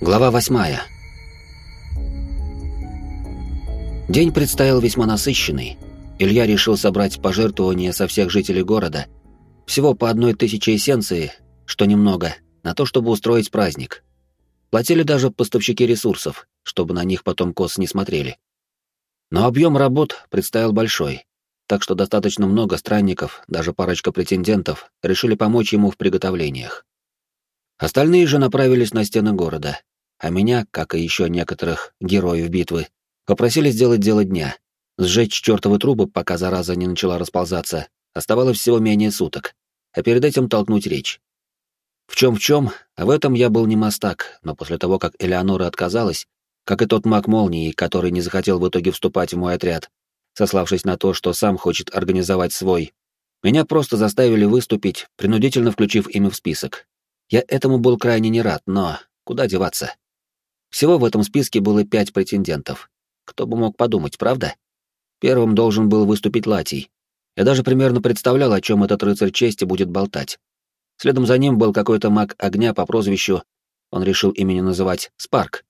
Глава восьмая. День предстоял весьма насыщенный. Илья решил собрать пожертвования со всех жителей города, всего по одной тысяче эссенции, что немного, на то, чтобы устроить праздник. Платили даже поставщики ресурсов, чтобы на них потом кос не смотрели. Но объем работ предстоял большой, так что достаточно много странников, даже парочка претендентов, решили помочь ему в приготовлениях. Остальные же направились на стены города, а меня, как и еще некоторых героев битвы, попросили сделать дело дня. Сжечь чертовы трубы, пока зараза не начала расползаться, оставалось всего менее суток, а перед этим толкнуть речь. В чем в чем, а в этом я был не мастак, но после того, как Элеонора отказалась, как и тот маг молнии, который не захотел в итоге вступать в мой отряд, сославшись на то, что сам хочет организовать свой, меня просто заставили выступить, принудительно включив имя в список. Я этому был крайне не рад, но куда деваться? Всего в этом списке было пять претендентов. Кто бы мог подумать, правда? Первым должен был выступить Латий. Я даже примерно представлял, о чем этот рыцарь чести будет болтать. Следом за ним был какой-то маг огня по прозвищу, он решил имени называть Спарк.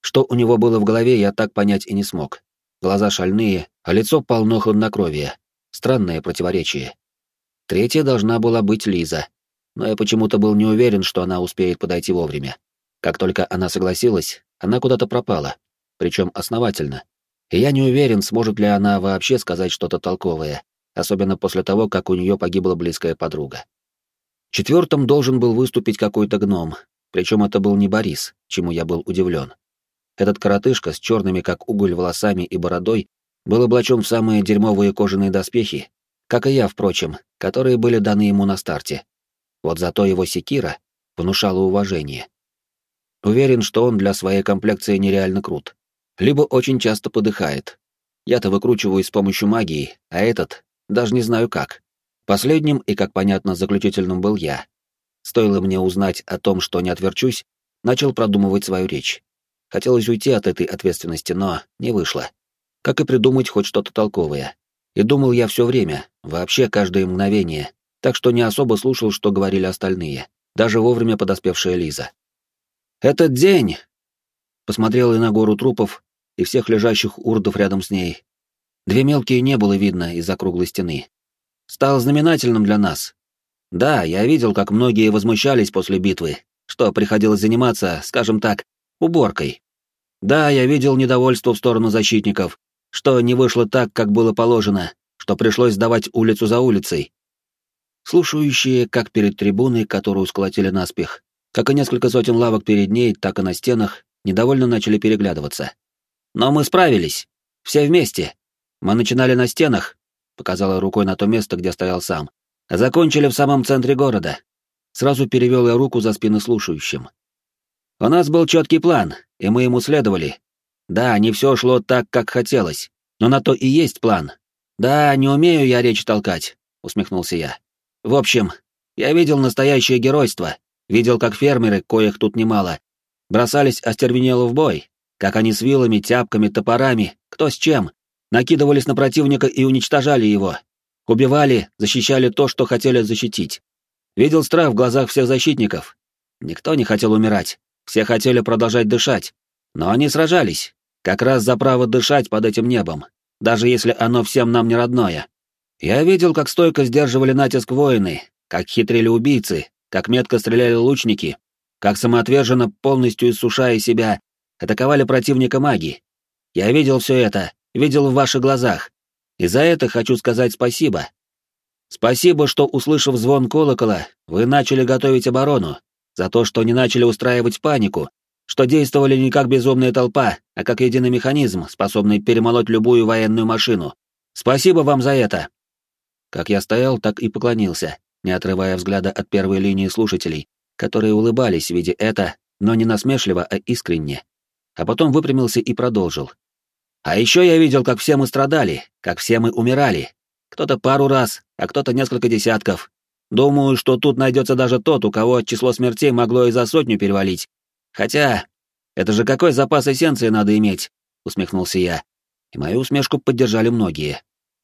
Что у него было в голове, я так понять и не смог. Глаза шальные, а лицо полно хладнокровия. Странное противоречие. Третья должна была быть Лиза, но я почему-то был не уверен, что она успеет подойти вовремя. Как только она согласилась, она куда-то пропала, причем основательно. И я не уверен, сможет ли она вообще сказать что-то толковое, особенно после того, как у нее погибла близкая подруга. Четвертым должен был выступить какой-то гном, причем это был не Борис, чему я был удивлен. Этот коротышка с черными как уголь волосами и бородой был облачен в самые дерьмовые кожаные доспехи, как и я, впрочем, которые были даны ему на старте. Вот зато его секира внушала уважение. Уверен, что он для своей комплекции нереально крут. Либо очень часто подыхает. Я-то выкручиваюсь с помощью магии, а этот даже не знаю как. Последним и, как понятно, заключительным был я. Стоило мне узнать о том, что не отверчусь, начал продумывать свою речь. Хотелось уйти от этой ответственности, но не вышло. Как и придумать хоть что-то толковое. И думал я все время, вообще каждое мгновение, так что не особо слушал, что говорили остальные, даже вовремя подоспевшая Лиза. «Этот день!» Посмотрел я на гору трупов и всех лежащих урдов рядом с ней. Две мелкие не было видно из-за круглой стены. Стал знаменательным для нас. Да, я видел, как многие возмущались после битвы, что приходилось заниматься, скажем так, уборкой. Да, я видел недовольство в сторону защитников, что не вышло так, как было положено, что пришлось сдавать улицу за улицей. Слушающие, как перед трибуной, которую сколотили наспех, как и несколько сотен лавок перед ней, так и на стенах, недовольно начали переглядываться. «Но мы справились. Все вместе. Мы начинали на стенах», — показала рукой на то место, где стоял сам. «Закончили в самом центре города». Сразу перевел я руку за спины слушающим. «У нас был четкий план, и мы ему следовали. Да, не все шло так, как хотелось, но на то и есть план. Да, не умею я речь толкать», — усмехнулся я. «В общем, я видел настоящее геройство, Видел, как фермеры, коих тут немало, бросались остервенело в бой, как они с вилами, тяпками, топорами, кто с чем, накидывались на противника и уничтожали его. Убивали, защищали то, что хотели защитить. Видел страх в глазах всех защитников. Никто не хотел умирать, все хотели продолжать дышать. Но они сражались, как раз за право дышать под этим небом, даже если оно всем нам не родное. Я видел, как стойко сдерживали натиск воины, как хитрили убийцы, как метко стреляли лучники, как самоотверженно, полностью иссушая себя, атаковали противника маги. Я видел все это, видел в ваших глазах. И за это хочу сказать спасибо. Спасибо, что, услышав звон колокола, вы начали готовить оборону, за то, что не начали устраивать панику, что действовали не как безумная толпа, а как единый механизм, способный перемолоть любую военную машину. Спасибо вам за это. Как я стоял, так и поклонился, не отрывая взгляда от первой линии слушателей, которые улыбались, видя это, но не насмешливо, а искренне. А потом выпрямился и продолжил. «А еще я видел, как все мы страдали, как все мы умирали. Кто-то пару раз, а кто-то несколько десятков. Думаю, что тут найдется даже тот, у кого число смертей могло и за сотню перевалить. Хотя, это же какой запас эссенции надо иметь?» — усмехнулся я. И мою усмешку поддержали многие.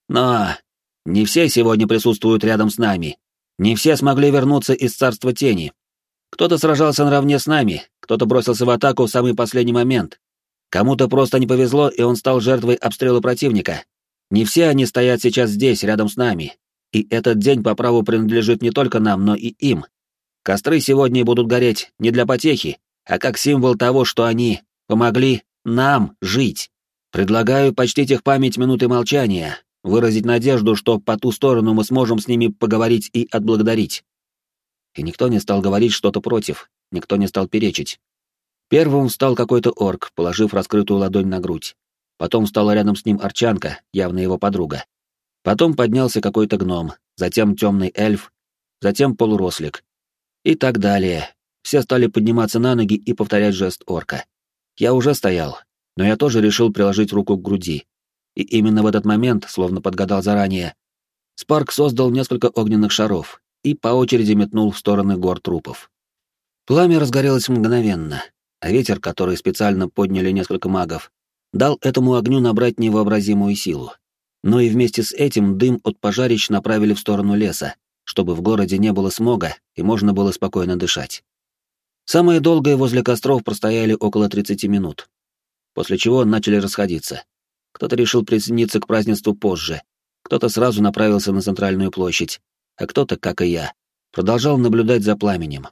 «Но не все сегодня присутствуют рядом с нами, не все смогли вернуться из царства тени. Кто-то сражался наравне с нами, кто-то бросился в атаку в самый последний момент. Кому-то просто не повезло, и он стал жертвой обстрела противника. Не все они стоят сейчас здесь, рядом с нами. И этот день по праву принадлежит не только нам, но и им. Костры сегодня будут гореть не для потехи, а как символ того, что они помогли нам жить. Предлагаю почтить их память минуты молчания, выразить надежду, что по ту сторону мы сможем с ними поговорить и отблагодарить. И никто не стал говорить что-то против, никто не стал перечить. Первым встал какой-то орк, положив раскрытую ладонь на грудь. Потом встала рядом с ним арчанка, явно его подруга. Потом поднялся какой-то гном, затем темный эльф, затем полурослик. И так далее. Все стали подниматься на ноги и повторять жест орка. Я уже стоял, но я тоже решил приложить руку к груди. И именно в этот момент, словно подгадал заранее, Спарк создал несколько огненных шаров и по очереди метнул в стороны гор трупов. Пламя разгорелось мгновенно, а ветер, который специально подняли несколько магов, дал этому огню набрать невообразимую силу. Но и вместе с этим дым от пожарищ направили в сторону леса, чтобы в городе не было смога и можно было спокойно дышать. Самое долгое возле костров простояли около 30 минут, после чего начали расходиться. Кто-то решил присоединиться к празднеству позже, кто-то сразу направился на центральную площадь, а кто-то, как и я, продолжал наблюдать за пламенем.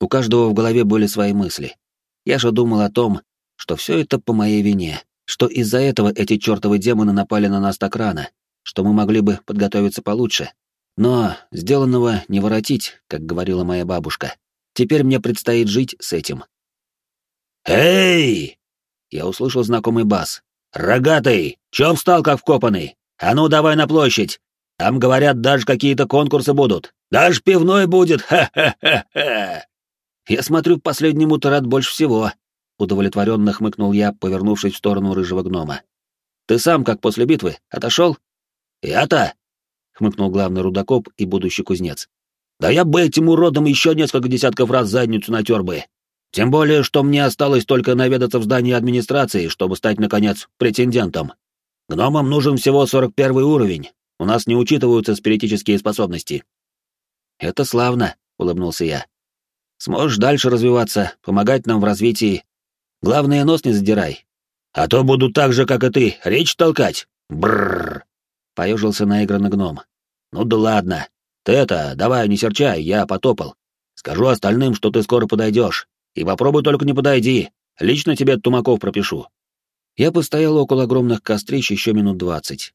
У каждого в голове были свои мысли. Я же думал о том, что все это по моей вине, что из-за этого эти чертовы демоны напали на нас так рано, что мы могли бы подготовиться получше. Но сделанного не воротить, как говорила моя бабушка. Теперь мне предстоит жить с этим. «Эй!» Я услышал знакомый бас. «Рогатый! Чё встал, как вкопанный? А ну, давай на площадь! Там, говорят, даже какие-то конкурсы будут. Даже пивной будет! Ха-ха-ха-ха!» Я смотрю, последнему ты рад больше всего, удовлетворенно хмыкнул я, повернувшись в сторону рыжего гнома. Ты сам, как после битвы, отошел? Я-то, хмыкнул главный рудокоп и будущий кузнец. Да я бы этим уродом еще несколько десятков раз задницу натер бы. Тем более, что мне осталось только наведаться в здание администрации, чтобы стать, наконец, претендентом. Гномам нужен всего 41 уровень. У нас не учитываются спиритические способности. Это славно, улыбнулся я. Сможешь дальше развиваться, помогать нам в развитии. Главное, нос не задирай. А то буду так же, как и ты, речь толкать. Бррр. Поежился наигранный гном. Ну да ладно. Ты это, давай не серчай, я потопал. Скажу остальным, что ты скоро подойдешь. И попробуй только не подойди. Лично тебе тумаков пропишу. Я постоял около огромных кострищ еще минут двадцать.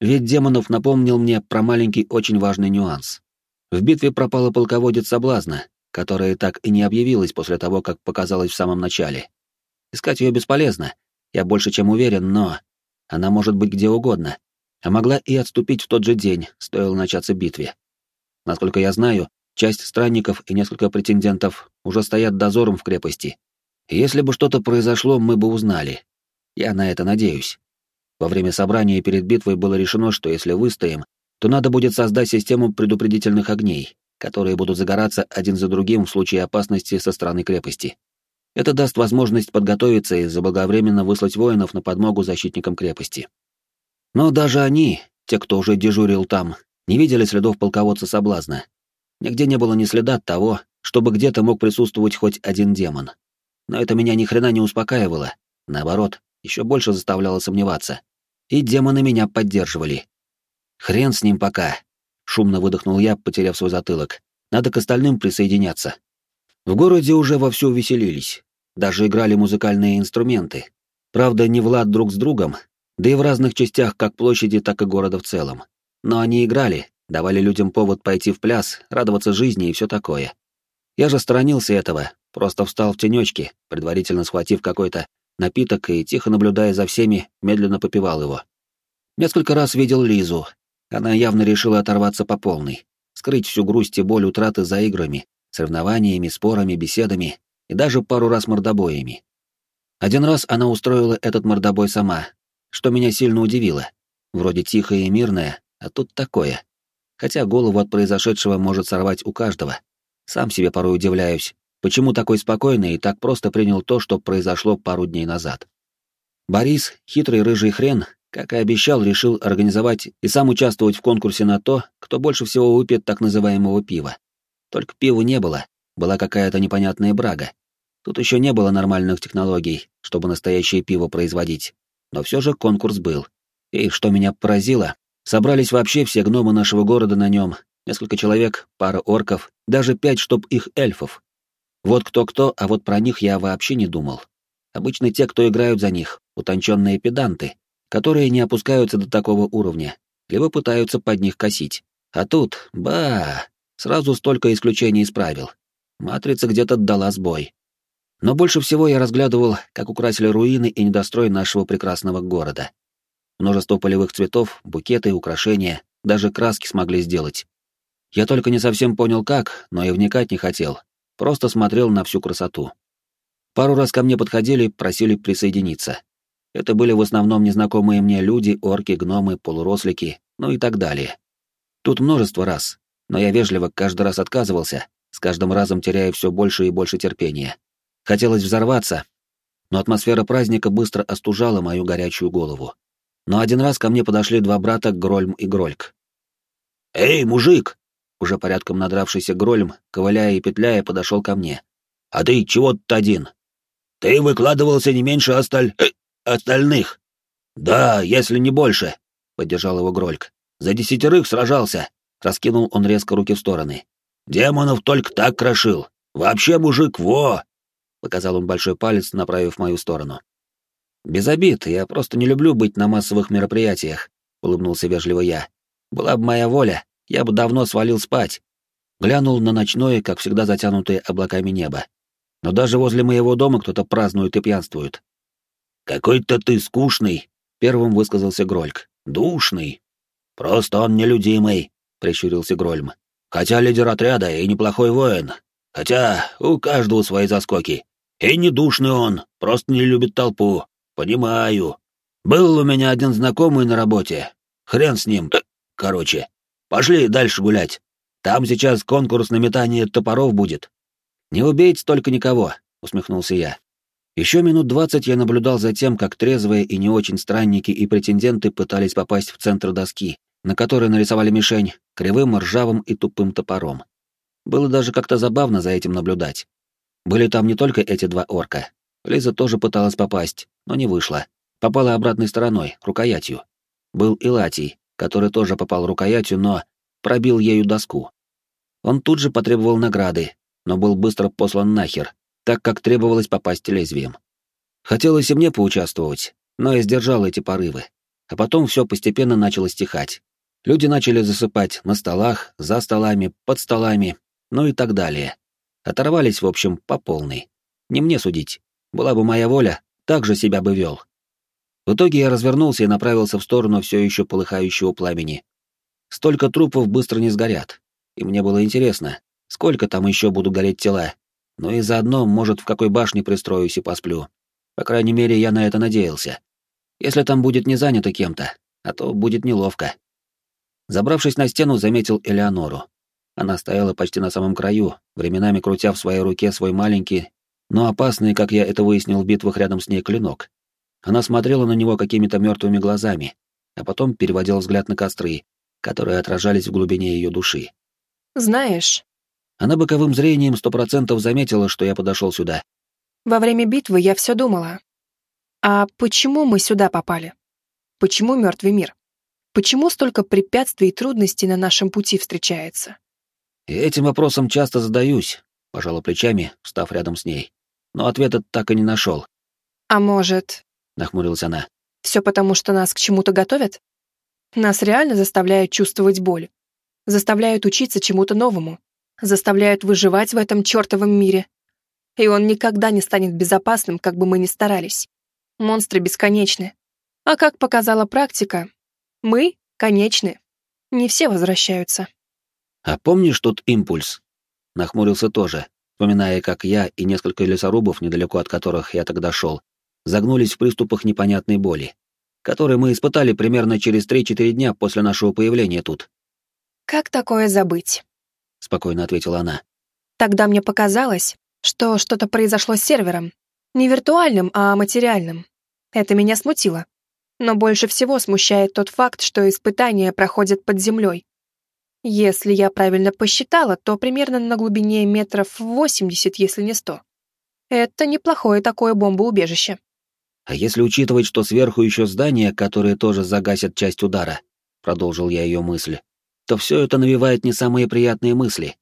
Ведь Демонов напомнил мне про маленький очень важный нюанс. В битве пропала полководец соблазна, которая так и не объявилась после того, как показалась в самом начале. Искать ее бесполезно, я больше чем уверен, но она может быть где угодно, а могла и отступить в тот же день, стоило начаться битве. Насколько я знаю, часть странников и несколько претендентов уже стоят дозором в крепости. Если бы что-то произошло, мы бы узнали. Я на это надеюсь. Во время собрания перед битвой было решено, что если выстоим, то надо будет создать систему предупредительных огней, которые будут загораться один за другим в случае опасности со стороны крепости. Это даст возможность подготовиться и заблаговременно выслать воинов на подмогу защитникам крепости. Но даже они, те, кто уже дежурил там, не видели следов полководца соблазна. Нигде не было ни следа того, чтобы где-то мог присутствовать хоть один демон. Но это меня ни хрена не успокаивало, наоборот, еще больше заставляло сомневаться. И демоны меня поддерживали. Хрен с ним пока, Шумно выдохнул я, потеряв свой затылок. Надо к остальным присоединяться. В городе уже вовсю веселились. Даже играли музыкальные инструменты. Правда, не Влад друг с другом, да и в разных частях как площади, так и города в целом. Но они играли, давали людям повод пойти в пляс, радоваться жизни и все такое. Я же сторонился этого, просто встал в тенечке, предварительно схватив какой-то напиток и, тихо наблюдая за всеми, медленно попивал его. Несколько раз видел Лизу, она явно решила оторваться по полной, скрыть всю грусть и боль утраты за играми, соревнованиями, спорами, беседами и даже пару раз мордобоями. Один раз она устроила этот мордобой сама, что меня сильно удивило. Вроде тихая и мирная, а тут такое. Хотя голову от произошедшего может сорвать у каждого. Сам себе порой удивляюсь, почему такой спокойный и так просто принял то, что произошло пару дней назад. Борис, хитрый рыжий хрен, как и обещал, решил организовать и сам участвовать в конкурсе на то, кто больше всего выпьет так называемого пива. Только пива не было, была какая-то непонятная брага. Тут еще не было нормальных технологий, чтобы настоящее пиво производить. Но все же конкурс был. И что меня поразило, собрались вообще все гномы нашего города на нем, несколько человек, пара орков, даже пять чтоб их эльфов. Вот кто-кто, а вот про них я вообще не думал. Обычно те, кто играют за них, утонченные педанты, которые не опускаются до такого уровня, либо пытаются под них косить. А тут, ба, сразу столько исключений исправил. Матрица где-то дала сбой. Но больше всего я разглядывал, как украсили руины и недострой нашего прекрасного города. Множество полевых цветов, букеты, украшения, даже краски смогли сделать. Я только не совсем понял как, но и вникать не хотел, просто смотрел на всю красоту. Пару раз ко мне подходили, просили присоединиться. Это были в основном незнакомые мне люди, орки, гномы, полурослики, ну и так далее. Тут множество раз, но я вежливо каждый раз отказывался, с каждым разом теряя все больше и больше терпения. Хотелось взорваться, но атмосфера праздника быстро остужала мою горячую голову. Но один раз ко мне подошли два брата Грольм и Грольк. «Эй, мужик!» Уже порядком надравшийся Грольм, ковыляя и петляя, подошел ко мне. «А ты чего тут один?» «Ты выкладывался не меньше осталь... Э, остальных». «Да, если не больше», — поддержал его Грольк. «За десятерых сражался», — раскинул он резко руки в стороны. «Демонов только так крошил. Вообще, мужик, во!» Показал он большой палец, направив в мою сторону. «Без обид, я просто не люблю быть на массовых мероприятиях», — улыбнулся вежливо я. «Была бы моя воля, я бы давно свалил спать». Глянул на ночное, как всегда затянутое облаками небо. Но даже возле моего дома кто-то празднует и пьянствует. «Какой-то ты скучный», — первым высказался Грольк. «Душный». «Просто он нелюдимый», — прищурился Грольм. «Хотя лидер отряда и неплохой воин. Хотя у каждого свои заскоки. И не душный он, просто не любит толпу. «Понимаю. Был у меня один знакомый на работе. Хрен с ним. Короче, пошли дальше гулять. Там сейчас конкурс на метание топоров будет». «Не убейте только никого», — усмехнулся я. Еще минут двадцать я наблюдал за тем, как трезвые и не очень странники и претенденты пытались попасть в центр доски, на которой нарисовали мишень, кривым, ржавым и тупым топором. Было даже как-то забавно за этим наблюдать. Были там не только эти два орка. Лиза тоже пыталась попасть, но не вышла. Попала обратной стороной, рукоятью. Был и Латий, который тоже попал рукоятью, но пробил ею доску. Он тут же потребовал награды, но был быстро послан нахер, так как требовалось попасть лезвием. Хотелось и мне поучаствовать, но я сдержал эти порывы. А потом все постепенно начало стихать. Люди начали засыпать на столах, за столами, под столами, ну и так далее. Оторвались, в общем, по полной. Не мне судить. Была бы моя воля, так же себя бы вел. В итоге я развернулся и направился в сторону все еще полыхающего пламени. Столько трупов быстро не сгорят. И мне было интересно, сколько там еще будут гореть тела. Ну и заодно, может, в какой башне пристроюсь и посплю. По крайней мере, я на это надеялся. Если там будет не занято кем-то, а то будет неловко. Забравшись на стену, заметил Элеонору. Она стояла почти на самом краю, временами крутя в своей руке свой маленький, но опасный, как я это выяснил в битвах рядом с ней, клинок. Она смотрела на него какими-то мертвыми глазами, а потом переводила взгляд на костры, которые отражались в глубине ее души. «Знаешь...» Она боковым зрением сто процентов заметила, что я подошел сюда. «Во время битвы я все думала. А почему мы сюда попали? Почему мертвый мир? Почему столько препятствий и трудностей на нашем пути встречается?» И этим вопросом часто задаюсь, пожала плечами, встав рядом с ней но ответа так и не нашел. «А может...» — нахмурилась она. «Все потому, что нас к чему-то готовят? Нас реально заставляют чувствовать боль, заставляют учиться чему-то новому, заставляют выживать в этом чертовом мире. И он никогда не станет безопасным, как бы мы ни старались. Монстры бесконечны. А как показала практика, мы конечны. Не все возвращаются». «А помнишь тот импульс?» Нахмурился тоже, вспоминая, как я и несколько лесорубов, недалеко от которых я тогда шел, загнулись в приступах непонятной боли, которые мы испытали примерно через 3-4 дня после нашего появления тут. «Как такое забыть?» — спокойно ответила она. «Тогда мне показалось, что что-то произошло с сервером. Не виртуальным, а материальным. Это меня смутило. Но больше всего смущает тот факт, что испытания проходят под землей. Если я правильно посчитала, то примерно на глубине метров 80, если не 100. Это неплохое такое бомбоубежище. А если учитывать, что сверху еще здания, которые тоже загасят часть удара, продолжил я ее мысль, то все это навевает не самые приятные мысли.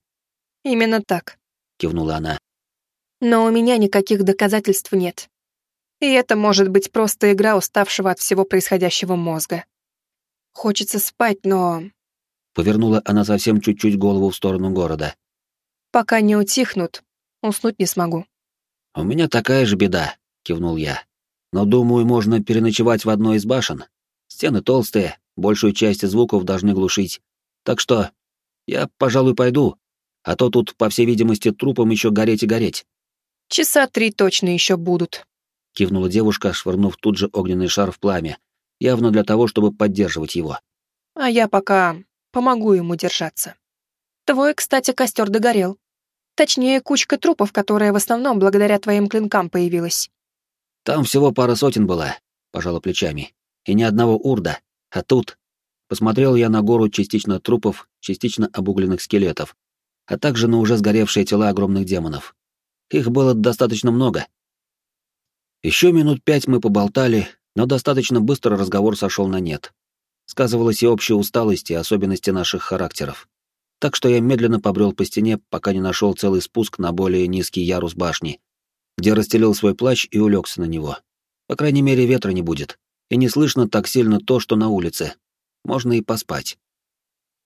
Именно так, кивнула она. Но у меня никаких доказательств нет. И это может быть просто игра уставшего от всего происходящего мозга. Хочется спать, но Повернула она совсем чуть-чуть голову в сторону города. «Пока не утихнут, уснуть не смогу». «У меня такая же беда», — кивнул я. «Но, думаю, можно переночевать в одной из башен. Стены толстые, большую часть звуков должны глушить. Так что я, пожалуй, пойду, а то тут, по всей видимости, трупом еще гореть и гореть». «Часа три точно еще будут», — кивнула девушка, швырнув тут же огненный шар в пламя, явно для того, чтобы поддерживать его. «А я пока Помогу ему держаться. Твой, кстати, костер догорел. Точнее, кучка трупов, которая в основном благодаря твоим клинкам появилась. Там всего пара сотен была, пожала плечами. И ни одного урда. А тут... Посмотрел я на гору частично трупов, частично обугленных скелетов, а также на уже сгоревшие тела огромных демонов. Их было достаточно много. Еще минут пять мы поболтали, но достаточно быстро разговор сошел на нет сказывалась и общая усталость и особенности наших характеров. Так что я медленно побрел по стене, пока не нашел целый спуск на более низкий ярус башни, где расстелил свой плащ и улегся на него. По крайней мере, ветра не будет, и не слышно так сильно то, что на улице. Можно и поспать.